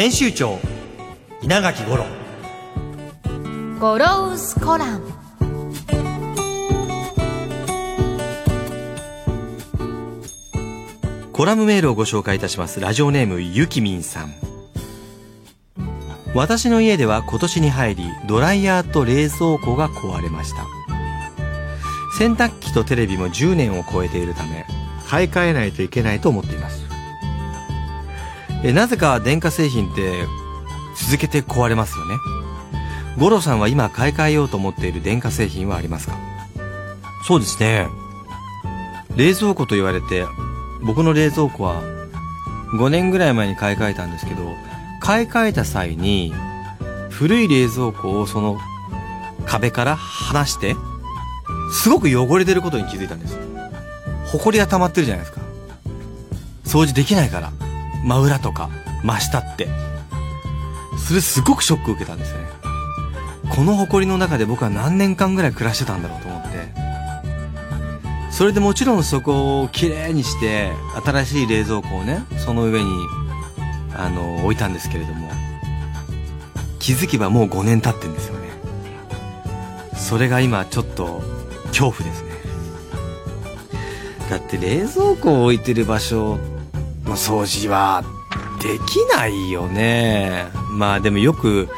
編集長稲垣五郎。ゴロウスコラムコラムメールをご紹介いたします。ラジオネームゆきみんさん。私の家では今年に入りドライヤーと冷蔵庫が壊れました。洗濯機とテレビも10年を超えているため買い替えないといけないと思っていますえなぜか電化製品って続けて壊れますよね。五郎さんは今買い替えようと思っている電化製品はありますか？そうですね。冷蔵庫と言われて僕の冷蔵庫は5年ぐらい前に買い替えたんですけど買い替えた際に古い冷蔵庫をその壁から離してすごく汚れてることに気づいたんです。埃が溜まってるじゃないですか。掃除できないから真裏とか真下って。それすごくショック受けたんですよね。この埃の中で僕は何年間ぐらい暮らしてたんだろうと思って。それでもちろんそこをきれいにして新しい冷蔵庫をねその上にあの置いたんですけれども気づけばもう5年経ってんですよね。それが今ちょっと恐怖ですね。だって冷蔵庫を置いてる場所の掃除はできないよね。まあでもよく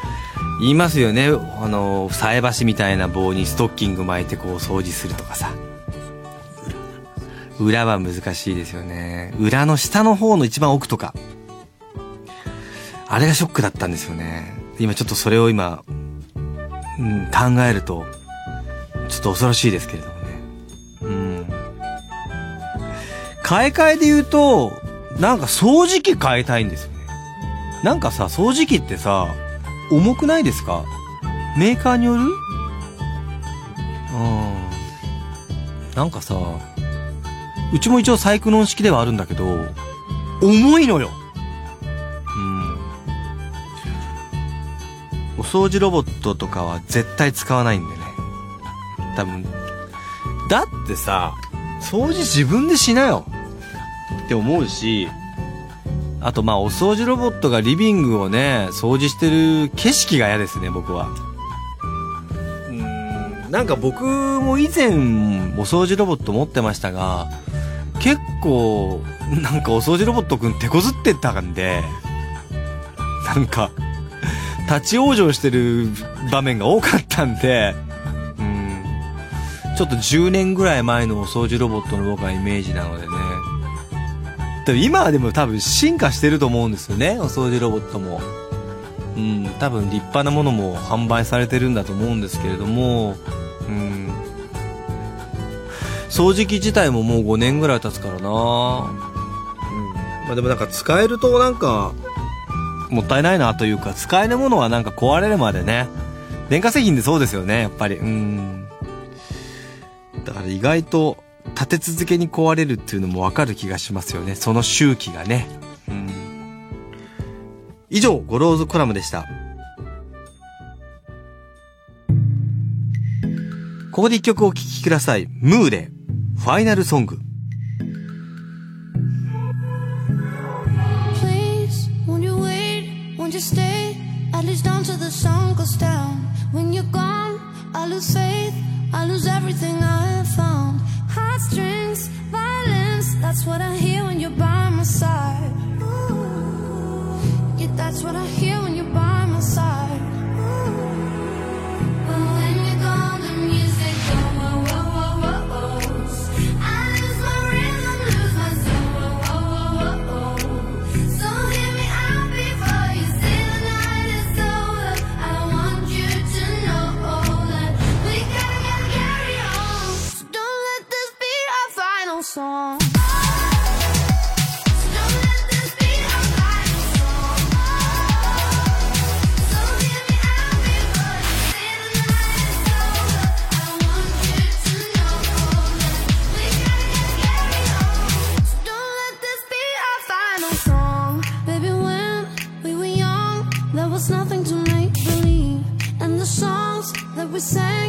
言いますよね。あの、菜箸みたいな棒にストッキング巻いてこう掃除するとかさ。裏は難しいですよね。裏の下の方の一番奥とか。あれがショックだったんですよね。今ちょっとそれを今、うん、考えると、ちょっと恐ろしいですけれどもね。うん。買い替えで言うと、なんか掃除機変えたいんですよね。なんかさ、掃除機ってさ、重くないですか？メーカーによる？うん。なんかさ、うちも一応サイクロン式ではあるんだけど、重いのようん。お掃除ロボットとかは絶対使わないんでね。多分、だってさ、掃除自分でしなよ。って思うし、あとまあお掃除ロボットがリビングをね、掃除してる景色が嫌ですね、僕は。うん、なんか僕も以前お掃除ロボット持ってましたが、結構、なんかお掃除ロボットくん手こずってたんで、なんか、立ち往生してる場面が多かったんで、うん、ちょっと10年ぐらい前のお掃除ロボットの僕はイメージなのでね、でも今はでも多分進化してると思うんですよね、お掃除ロボットも。うん、多分立派なものも販売されてるんだと思うんですけれども、うん。掃除機自体ももう5年ぐらい経つからなうん。まあでもなんか使えるとなんか、もったいないなというか、使えるものはなんか壊れるまでね。電化製品でそうですよね、やっぱり。うん。だから意外と、その周期がね。うん、以上、ゴローズコラムでした。ここで１曲お聴きください。ムーで、ファイナルソング。When you're gone heartstrings, violence. That's what I hear when you're by my side. Yeah, that's what I hear when you're by my side. Was nothing to make believe. And the songs that we sang,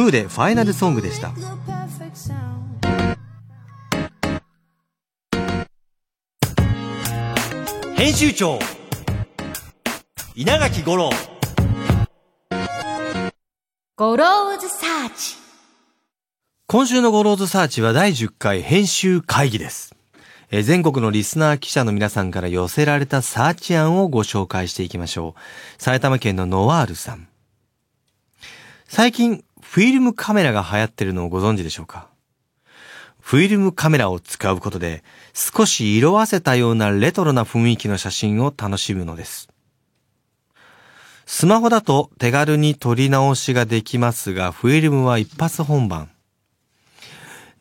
ムーでファイナルソングでした。編集長稲垣吾郎ゴローズサーチ今週のゴローズサーチは第10回編集会議です。えー全国のリスナー記者の皆さんから寄せられたサーチ案をご紹介していきましょう。埼玉県のノワールさん。最近、フィルムカメラが流行ってるのをご存知でしょうか？フィルムカメラを使うことで少し色あせたようなレトロな雰囲気の写真を楽しむのです。スマホだと手軽に撮り直しができますが、フィルムは一発本番。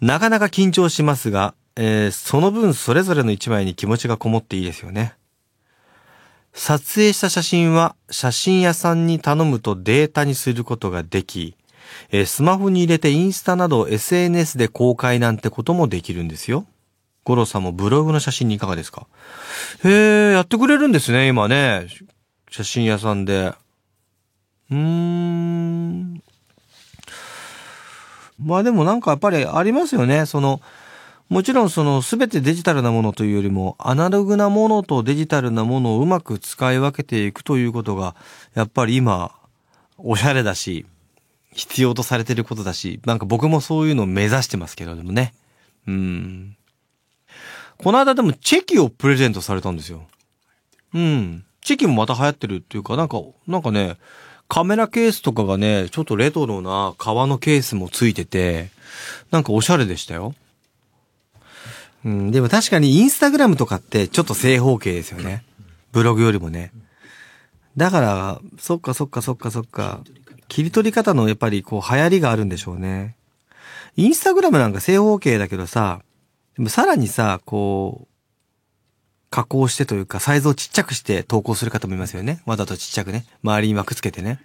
なかなか緊張しますが、えーその分それぞれの一枚に気持ちがこもっていいですよね。撮影した写真は写真屋さんに頼むとデータにすることができ、えースマホに入れてインスタなど SNS で公開なんてこともできるんですよ。ゴロさんもブログの写真にいかがですか？へえ、やってくれるんですね、今ね。写真屋さんで。うーん。まあでもなんかやっぱりありますよね。その、もちろんその全てデジタルなものというよりも、アナログなものとデジタルなものをうまく使い分けていくということが、やっぱり今、おしゃれだし、必要とされてることだし、なんか僕もそういうのを目指してますけれどもね。うん。この間でもチェキをプレゼントされたんですよ。うん。チェキもまた流行ってるっていうか、なんか、なんかね、カメラケースとかがね、ちょっとレトロな革のケースもついてて、なんかおしゃれでしたよ。うん、でも確かにインスタグラムとかってちょっと正方形ですよね。ブログよりもね。だから、そっかそっかそっかそっか。切り取り方のやっぱりこう流行りがあるんでしょうね。インスタグラムなんか正方形だけどさ、でもさらにさ、こう、加工してというか、サイズをちっちゃくして投稿する方もいますよね。わざとちっちゃくね。周りに枠つけてね。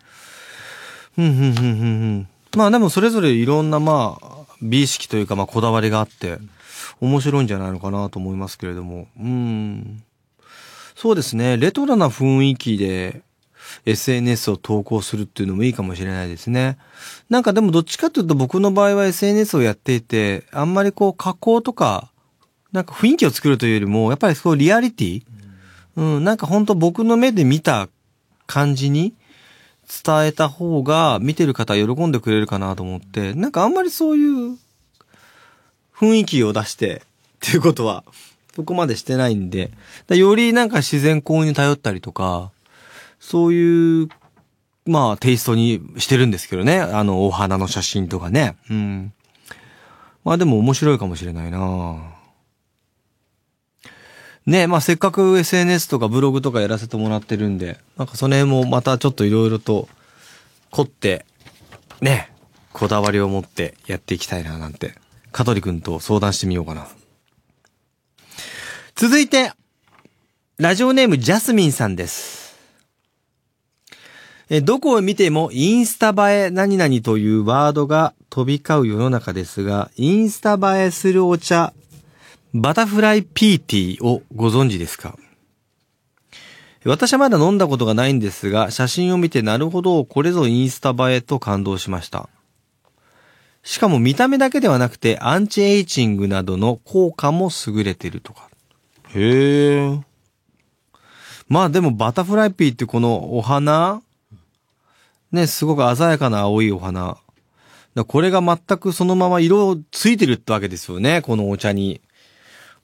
うん、うん、うん、うん、うん。まあでもそれぞれいろんなまあ、美意識というかまあこだわりがあって、面白いんじゃないのかなと思いますけれども。うん。そうですね。レトロな雰囲気で SNS を投稿するっていうのもいいかもしれないですね。なんかでもどっちかというと僕の場合は SNS をやっていて、あんまりこう加工とか、なんか雰囲気を作るというよりも、やっぱりそうリアリティ。うん、なんか本当僕の目で見た感じに伝えた方が見てる方は喜んでくれるかなと思って、なんかあんまりそういう雰囲気を出してっていうことはそこまでしてないんで、だよりなんか自然光に頼ったりとか、そういう、まあテイストにしてるんですけどね。あの、お花の写真とかね。うん。まあでも面白いかもしれないなねまあせっかく SNS とかブログとかやらせてもらってるんで、なんかその辺もまたちょっといろいろと凝って、ね、こだわりを持ってやっていきたいななんて、香取くんと相談してみようかな。続いて、ラジオネームジャスミンさんです。え、どこを見てもインスタ映え何々というワードが飛び交う世の中ですが、インスタ映えするお茶、バタフライピーティーをご存知ですか？私はまだ飲んだことがないんですが、写真を見てなるほど、これぞインスタ映えと感動しました。しかも見た目だけではなくて、アンチエイチングなどの効果も優れているとか。へえ。まあでもバタフライピーってこのお花ね、すごく鮮やかな青いお花。だこれが全くそのまま色ついてるってわけですよね、このお茶に。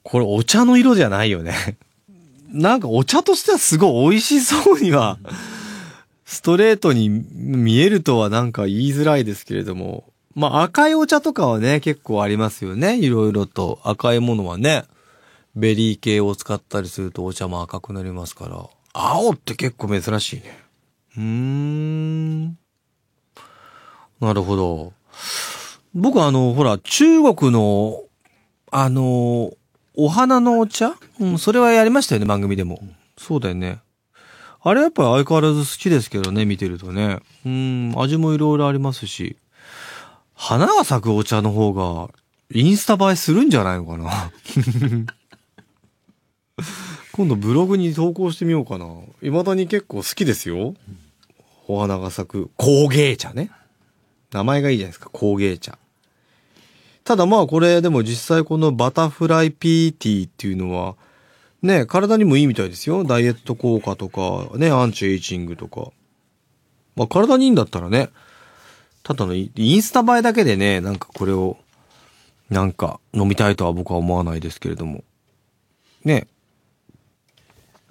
これお茶の色じゃないよね。なんかお茶としてはすごい美味しそうには、ストレートに見えるとはなんか言いづらいですけれども。まあ赤いお茶とかはね、結構ありますよね。いろいろと赤いものはね。ベリー系を使ったりするとお茶も赤くなりますから。青って結構珍しいね。うーん。なるほど。僕あの、ほら、中国の、あの、お花のお茶？うん、それはやりましたよね、番組でも。そうだよね。あれやっぱり相変わらず好きですけどね、見てるとね。うん、味もいろいろありますし。花が咲くお茶の方が、インスタ映えするんじゃないのかな？今度ブログに投稿してみようかな。未だに結構好きですよ。お花が咲く工芸茶ね。名前がいいじゃないですか、工芸茶。ただまあこれでも実際このバタフライピーティーっていうのは、ね、体にもいいみたいですよ。ダイエット効果とか、ね、アンチエイチングとか。まあ体にいいんだったらね、ただのインスタ映えだけでね、なんかこれを、なんか飲みたいとは僕は思わないですけれども。ね。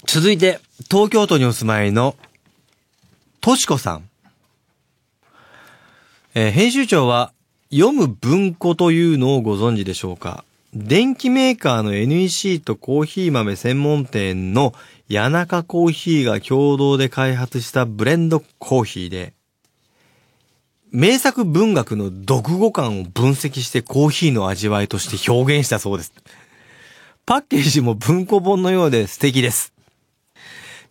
続いて、東京都にお住まいの、としこさん。えー編集長は、読む文庫というのをご存知でしょうか？電機メーカーの NEC とコーヒー豆専門店の谷中コーヒーが共同で開発したブレンドコーヒーで、名作文学の読語感を分析してコーヒーの味わいとして表現したそうです。パッケージも文庫本のようで素敵です。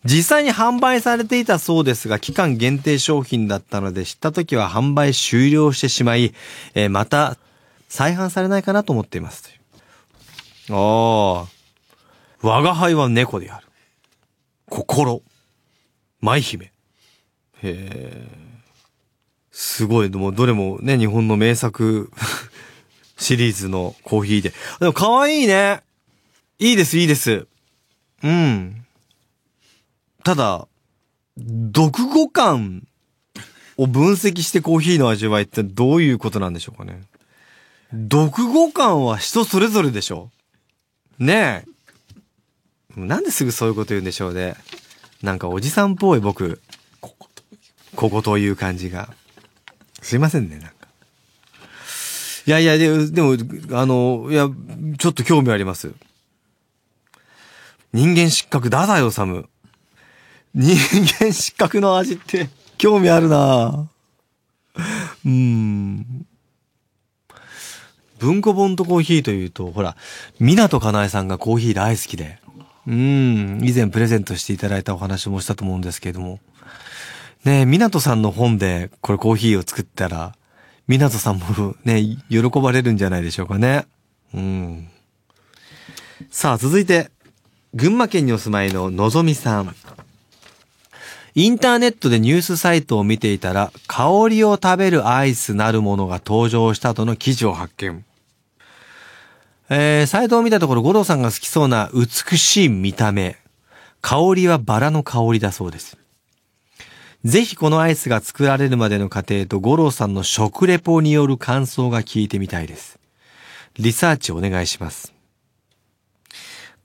実際に販売されていたそうですが、期間限定商品だったので、知った時は販売終了してしまい、えーまた再販されないかなと思っています。ああ。我が輩は猫である。心。舞姫。へえ。すごい、でもどれもね、日本の名作 シリーズのコーヒーで。でも可愛いね。いいです、いいです。うん。ただ、読語感を分析してコーヒーの味わいってどういうことなんでしょうかね。読語感は人それぞれでしょねえ。なんですぐそういうこと言うんでしょうね。なんかおじさんっぽい僕。ここと。ここという感じが。すいませんね、なんか。いやいや、でも、あの、いや、ちょっと興味あります。人間失格、太宰治。人間失格の味って、興味あるなうん。文庫本とコーヒーというと、ほら、港かなえさんがコーヒー大好きで。うん、以前プレゼントしていただいたお話もしたと思うんですけれども。ねえ、港さんの本でこれコーヒーを作ったら、港さんもね、喜ばれるんじゃないでしょうかね。うん。さあ、続いて、群馬県にお住まいののぞみさん。インターネットでニュースサイトを見ていたら、香りを食べるアイスなるものが登場したとの記事を発見。えー、サイトを見たところ、五郎さんが好きそうな美しい見た目。香りはバラの香りだそうです。ぜひこのアイスが作られるまでの過程と五郎さんの食レポによる感想が聞いてみたいです。リサーチお願いします。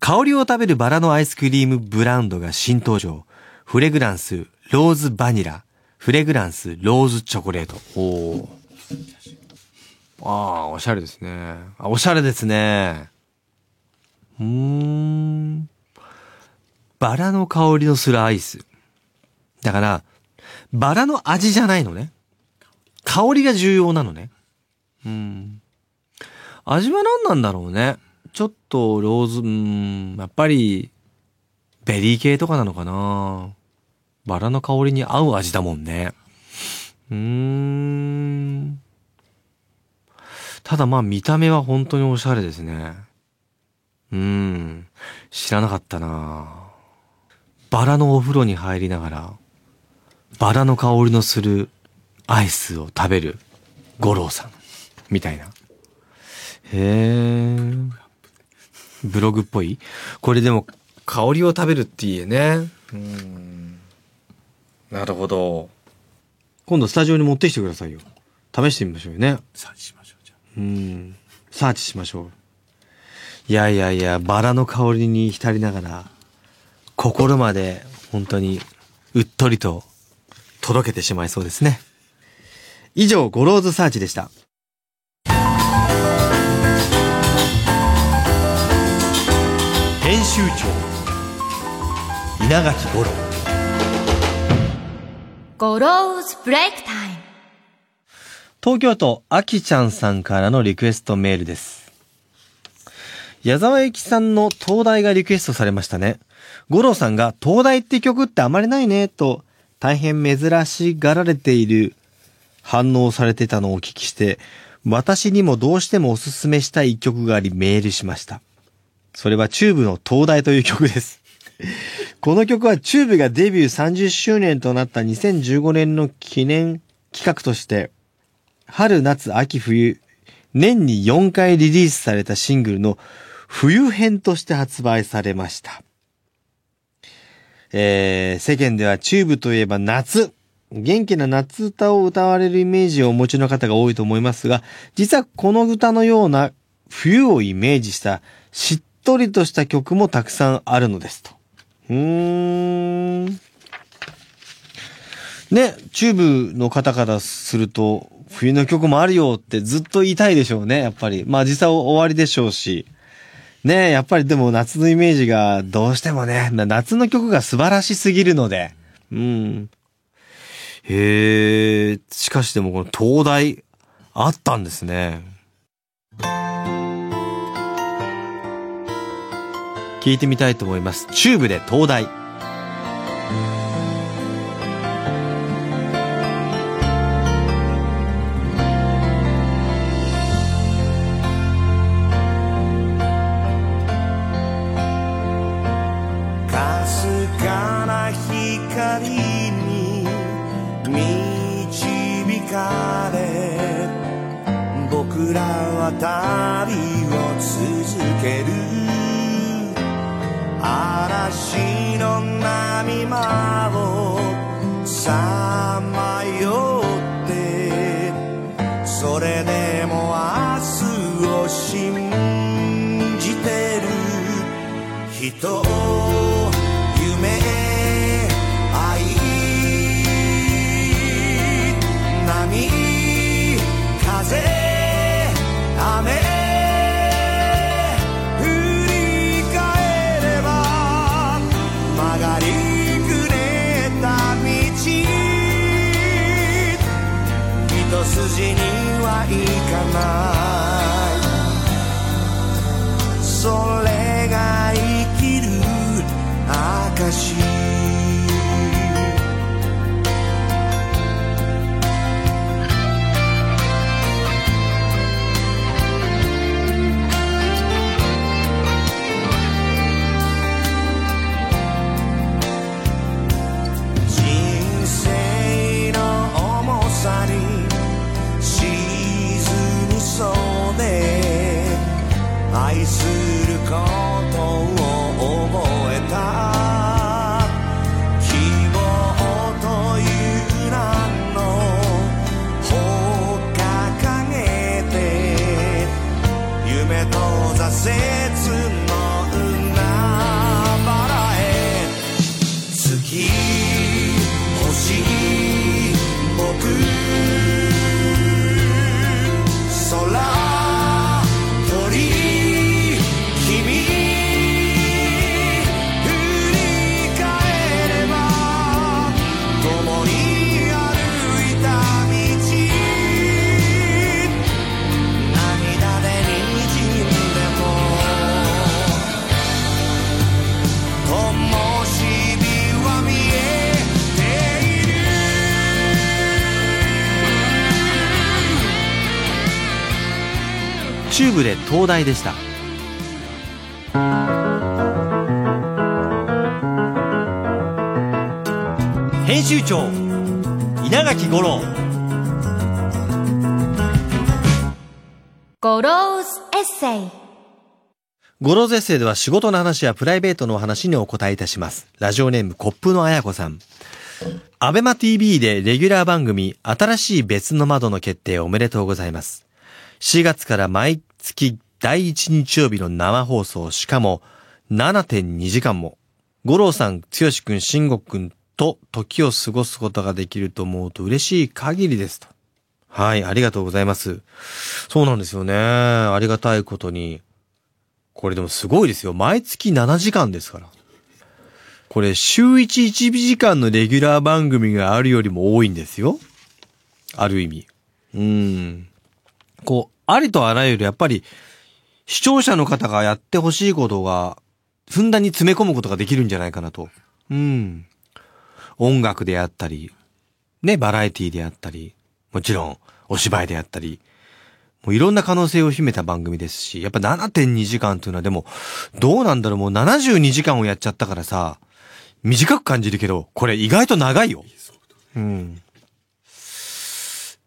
香りを食べるバラのアイスクリームブランドが新登場。フレグランス、ローズバニラ、フレグランス、ローズチョコレート。おー。ああ、おしゃれですね。あ、おしゃれですね。うーん。バラの香りのするアイス。だから、バラの味じゃないのね。香りが重要なのね。うん。味は何なんだろうね。ちょっとローズ、うん、やっぱり、ベリー系とかなのかな？バラの香りに合う味だもんね。うーん。ただまあ見た目は本当におしゃれですね。うーん。知らなかったなバラのお風呂に入りながら、バラの香りのするアイスを食べる五郎さん。みたいな。へえ。ブログっぽい？これでも香りを食べるっていいよね。うん。なるほど。今度スタジオに持ってきてくださいよ。試してみましょうよね。さあしましょうじゃうん。サーチしましょう。いやいやいや、バラの香りに浸りながら、心まで本当にうっとりととろけてしまいそうですね。以上、ゴローズサーチでした。編集長稲垣吾郎ゴローズブレイクタイム東京都あきちゃんさんからのリクエストメールです。矢沢永吉さんの灯台がリクエストされましたね。吾郎さんが灯台って曲ってあまりないね、と大変珍しがられている反応されてたのをお聞きして、私にもどうしてもおすすめしたい一曲がありメールしました。それはチューブの灯台という曲です。この曲はチューブがデビュー30周年となった2015年の記念企画として、春、夏、秋、冬、年に4回リリースされたシングルの冬編として発売されました。えー、世間ではチューブといえば夏。元気な夏歌を歌われるイメージをお持ちの方が多いと思いますが、実はこの歌のような冬をイメージしたしっとりとした曲もたくさんあるのですと。うん。ね、チューブの方からすると、冬の曲もあるよってずっと言いたいでしょうね、やっぱり。まあ実際終わりでしょうし。ねやっぱりでも夏のイメージがどうしてもね、夏の曲が素晴らしすぎるので。うん。へえ、しかしでもこの灯台、あったんですね。聞いてみたいと思います。チューブで灯台。僕らは旅を続ける嵐の波間をさまよってそれでも明日を信じてる。人かなで灯台でした編集長稲垣吾郎ゴローズエッセイゴローズエッセイでは仕事の話やプライベートのお話にお答えいたします。ラジオネームコップのあやこさん。 Abema TV でレギュラー番組新しい別の窓の決定おめでとうございます。4月から毎月第1日曜日の生放送、しかも7.2時間も。五郎さん、剛くん、慎吾くんと時を過ごすことができると思うと嬉しい限りですと。はい、ありがとうございます。そうなんですよね。ありがたいことに。これでもすごいですよ。毎月7時間ですから。これ、週1、1時間のレギュラー番組があるよりも多いんですよ。ある意味。うん。こう、ありとあらゆる、やっぱり、視聴者の方がやってほしいことが、ふんだんに詰め込むことができるんじゃないかなと。うん。音楽であったり、ね、バラエティであったり、もちろん、お芝居であったり、もういろんな可能性を秘めた番組ですし、やっぱ7.2時間っていうのはでも、どうなんだろう、もう72時間をやっちゃったからさ、短く感じるけど、これ意外と長いよ。うん。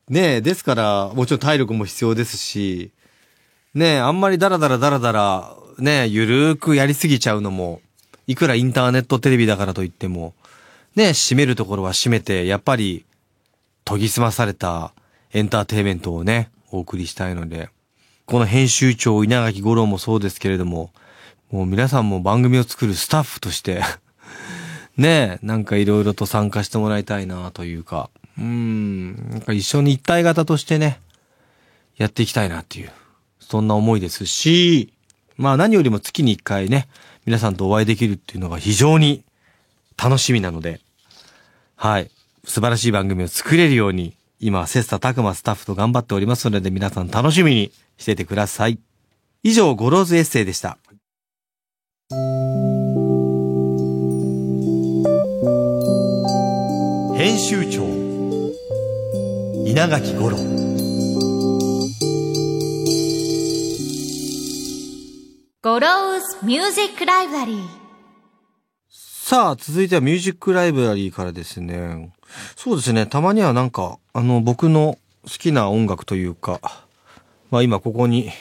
ねえ、ですから、もちろん体力も必要ですし、ねえ、あんまりダラダラダラダラ、ねえ、ゆるーくやりすぎちゃうのも、いくらインターネットテレビだからといっても、ねえ、締めるところは締めて、やっぱり、研ぎ澄まされたエンターテイメントをね、お送りしたいので、この編集長稲垣吾郎もそうですけれども、もう皆さんも番組を作るスタッフとして、ねえ、なんかいろいろと参加してもらいたいなというか、うん、なんか一緒に一体型としてね、やっていきたいなっていう、そんな思いですし、まあ何よりも月に一回ね、皆さんとお会いできるっていうのが非常に楽しみなので、はい。素晴らしい番組を作れるように、今、切磋琢磨スタッフと頑張っておりますので、皆さん楽しみにしててください。以上、ゴローズエッセイでした。編集長稲垣吾郎ゴローズミュージックライブラリーさあ、続いてはミュージックライブラリーからですね。そうですね、たまにはなんか、あの、僕の好きな音楽というか、まあ今ここに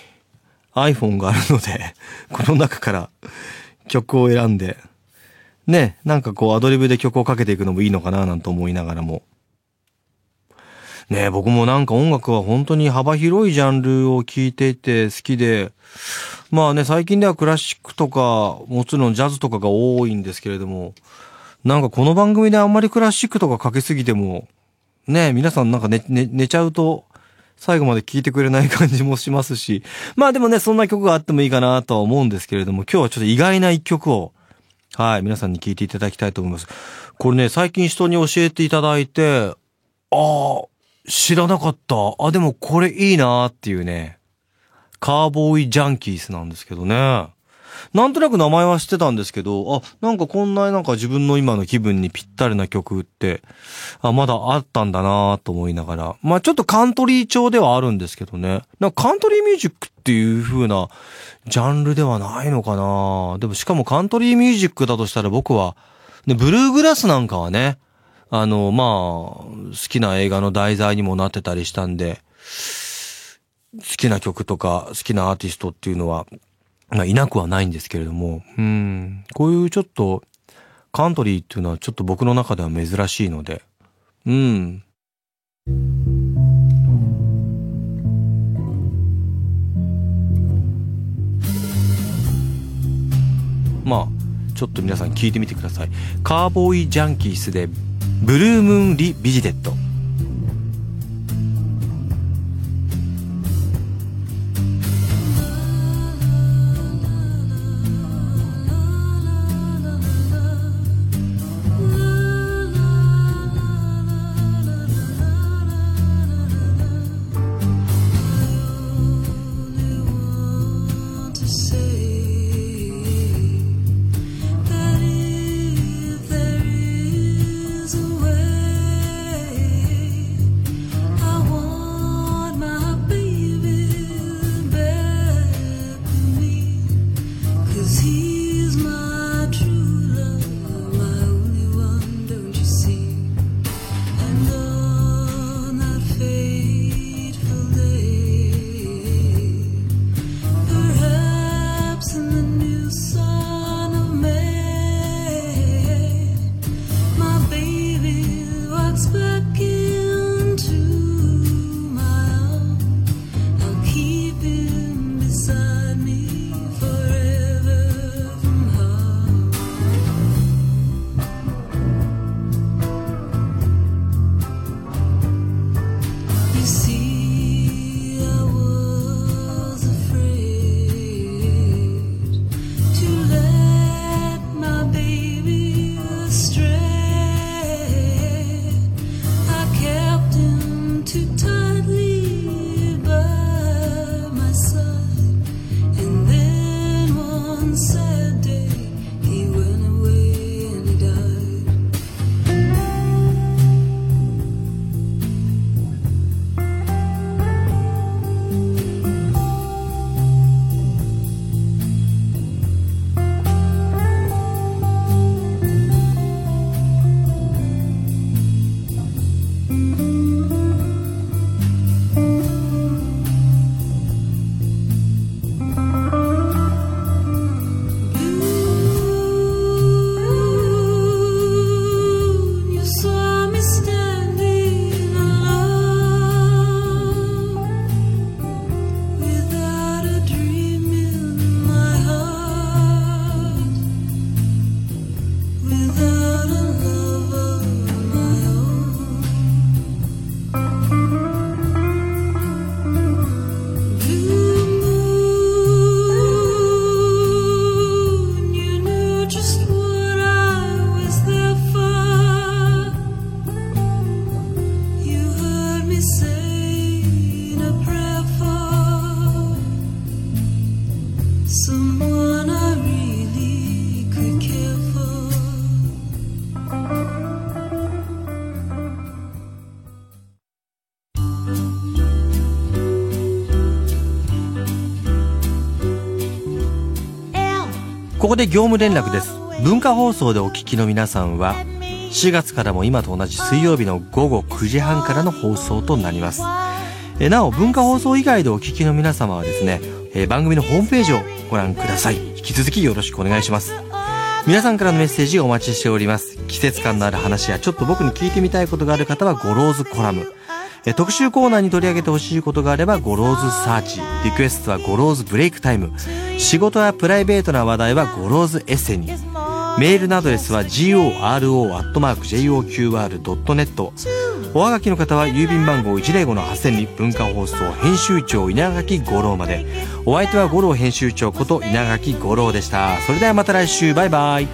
iPhone があるので、この中から曲を選んで、ね、なんかこうアドリブで曲をかけていくのもいいのかななんて思いながらも。ね僕もなんか音楽は本当に幅広いジャンルを聴いていて好きで、まあね、最近ではクラシックとか、もちろんジャズとかが多いんですけれども、なんかこの番組であんまりクラシックとかかけすぎても、ね、皆さんなんか寝、寝、寝ちゃうと、最後まで聴いてくれない感じもしますし、まあでもね、そんな曲があってもいいかなとは思うんですけれども、今日はちょっと意外な一曲を、はい、皆さんに聴いていただきたいと思います。これね、最近人に教えていただいて、ああ、知らなかった。あ、でもこれいいなーっていうね、カーボーイジャンキースなんですけどね。なんとなく名前は知ってたんですけど、あ、なんかこんななんか自分の今の気分にぴったりな曲って、あ、まだあったんだなと思いながら。まあちょっとカントリー調ではあるんですけどね。なんかカントリーミュージックっていう風なジャンルではないのかなでもしかもカントリーミュージックだとしたら僕は、ね、ブルーグラスなんかはね、あの、まあ、好きな映画の題材にもなってたりしたんで、好きな曲とか好きなアーティストっていうのは、まあ、いなくはないんですけれども、うん、こういうちょっと、カントリーっていうのはちょっと僕の中では珍しいので、うん。まあ、ちょっと皆さん聞いてみてください。カーボーイジャンキースで、ブルームーンリビジテッド。こで業務連絡です。文化放送でお聞きの皆さんは、4月からも今と同じ水曜日の午後9時半からの放送となります。えなお、文化放送以外でお聞きの皆様はですね、え番組のホームページをご覧ください。引き続きよろしくお願いします。皆さんからのメッセージをお待ちしております。季節感のある話やちょっと僕に聞いてみたいことがある方はゴローズコラム。え特集コーナーに取り上げてほしいことがあればゴローズサーチ。リクエストはゴローズブレイクタイム。仕事やプライベートな話題はゴローズエッセイに。メールのアドレスは goro.joqr.net おはがきの方は郵便番号105-8000に文化放送編集長稲垣吾郎までお相手は吾郎編集長こと稲垣吾郎でしたそれではまた来週バイバイ